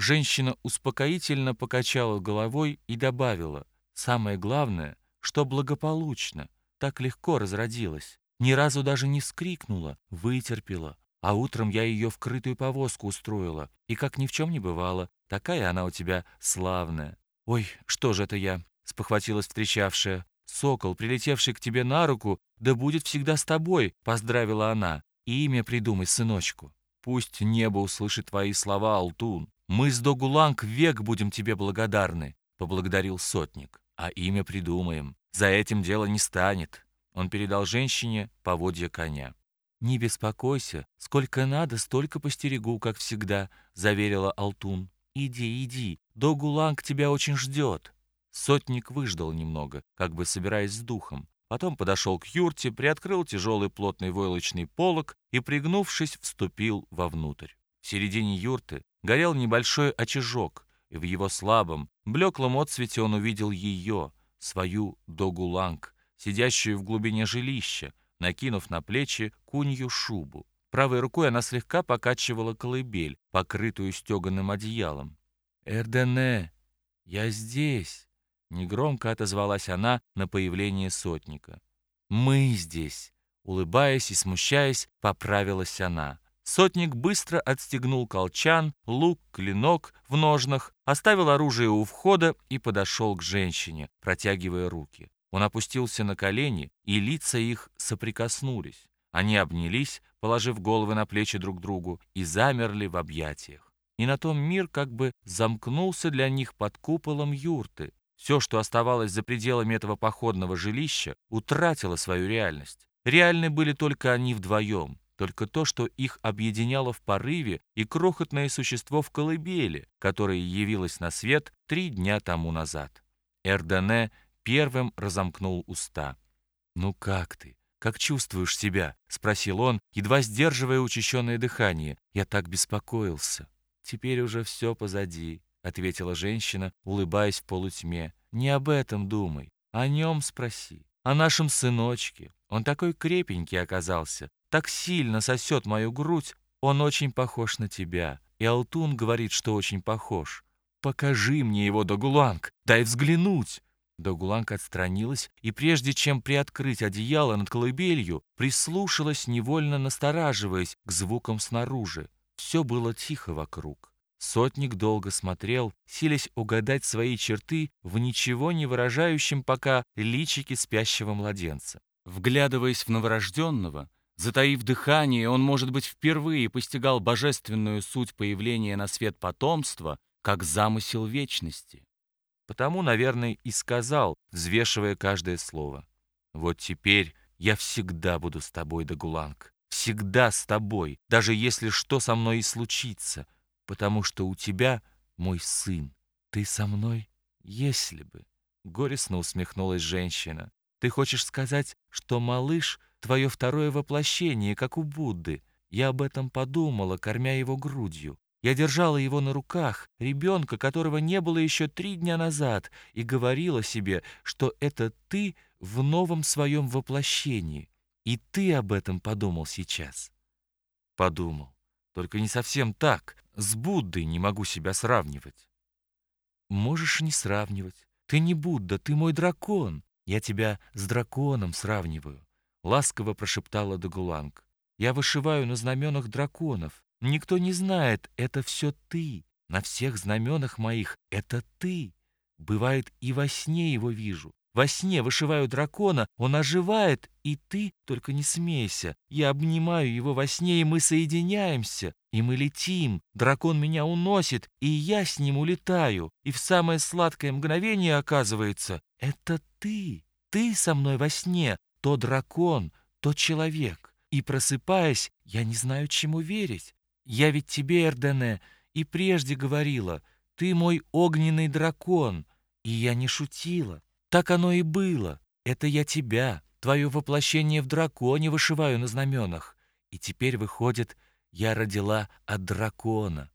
женщина успокоительно покачала головой и добавила, «Самое главное, что благополучно, так легко разродилась, ни разу даже не вскрикнула, вытерпела, а утром я ее в крытую повозку устроила, и как ни в чем не бывало, такая она у тебя славная». «Ой, что же это я?» — спохватилась встречавшая. «Сокол, прилетевший к тебе на руку, да будет всегда с тобой», — поздравила она. «Имя придумай, сыночку». «Пусть небо услышит твои слова, Алтун. Мы с Догуланг век будем тебе благодарны», — поблагодарил сотник. «А имя придумаем. За этим дело не станет». Он передал женщине поводья коня. «Не беспокойся, сколько надо, столько постерегу, как всегда», — заверила Алтун. «Иди, иди, Догуланг тебя очень ждет». Сотник выждал немного, как бы собираясь с духом. Потом подошел к юрте, приоткрыл тяжелый плотный войлочный полог и, пригнувшись, вступил вовнутрь. В середине юрты горел небольшой очажок, и в его слабом, блеклом отсвете он увидел ее, свою Догуланг, сидящую в глубине жилища, накинув на плечи кунью шубу. Правой рукой она слегка покачивала колыбель, покрытую стеганым одеялом. «Эрдене, я здесь!» Негромко отозвалась она на появление сотника. «Мы здесь!» Улыбаясь и смущаясь, поправилась она. Сотник быстро отстегнул колчан, лук, клинок в ножнах, оставил оружие у входа и подошел к женщине, протягивая руки. Он опустился на колени, и лица их соприкоснулись. Они обнялись, положив головы на плечи друг другу, и замерли в объятиях. И на том мир как бы замкнулся для них под куполом юрты, все, что оставалось за пределами этого походного жилища, утратило свою реальность. Реальны были только они вдвоем, только то, что их объединяло в порыве и крохотное существо в колыбели, которое явилось на свет три дня тому назад. Эрдене первым разомкнул уста. «Ну как ты? Как чувствуешь себя?» — спросил он, едва сдерживая учащенное дыхание. «Я так беспокоился. Теперь уже все позади. — ответила женщина, улыбаясь в полутьме. «Не об этом думай, о нем спроси, о нашем сыночке. Он такой крепенький оказался, так сильно сосет мою грудь, он очень похож на тебя. И Алтун говорит, что очень похож. Покажи мне его, Догуланг, дай взглянуть!» Догуланг отстранилась и, прежде чем приоткрыть одеяло над колыбелью, прислушалась, невольно настораживаясь к звукам снаружи. Все было тихо вокруг. Сотник долго смотрел, силясь угадать свои черты в ничего не выражающем пока личике спящего младенца. Вглядываясь в новорожденного, затаив дыхание, он, может быть, впервые постигал божественную суть появления на свет потомства как замысел вечности. Потому, наверное, и сказал, взвешивая каждое слово. «Вот теперь я всегда буду с тобой, Дагуланг, всегда с тобой, даже если что со мной и случится» потому что у тебя мой сын. Ты со мной? Если бы. Горестно усмехнулась женщина. Ты хочешь сказать, что малыш — твое второе воплощение, как у Будды? Я об этом подумала, кормя его грудью. Я держала его на руках, ребенка, которого не было еще три дня назад, и говорила себе, что это ты в новом своем воплощении. И ты об этом подумал сейчас. Подумал. Только не совсем так. С Буддой не могу себя сравнивать. Можешь не сравнивать. Ты не Будда, ты мой дракон. Я тебя с драконом сравниваю. Ласково прошептала Дагуланг. Я вышиваю на знаменах драконов. Никто не знает, это все ты. На всех знаменах моих это ты. Бывает, и во сне его вижу. Во сне вышиваю дракона, он оживает, и ты только не смейся. Я обнимаю его во сне, и мы соединяемся, и мы летим. Дракон меня уносит, и я с ним улетаю. И в самое сладкое мгновение оказывается, это ты. Ты со мной во сне, то дракон, то человек. И просыпаясь, я не знаю, чему верить. Я ведь тебе, Эрдене, и прежде говорила, ты мой огненный дракон, и я не шутила. Так оно и было. Это я тебя, твое воплощение в драконе вышиваю на знаменах. И теперь, выходит, я родила от дракона.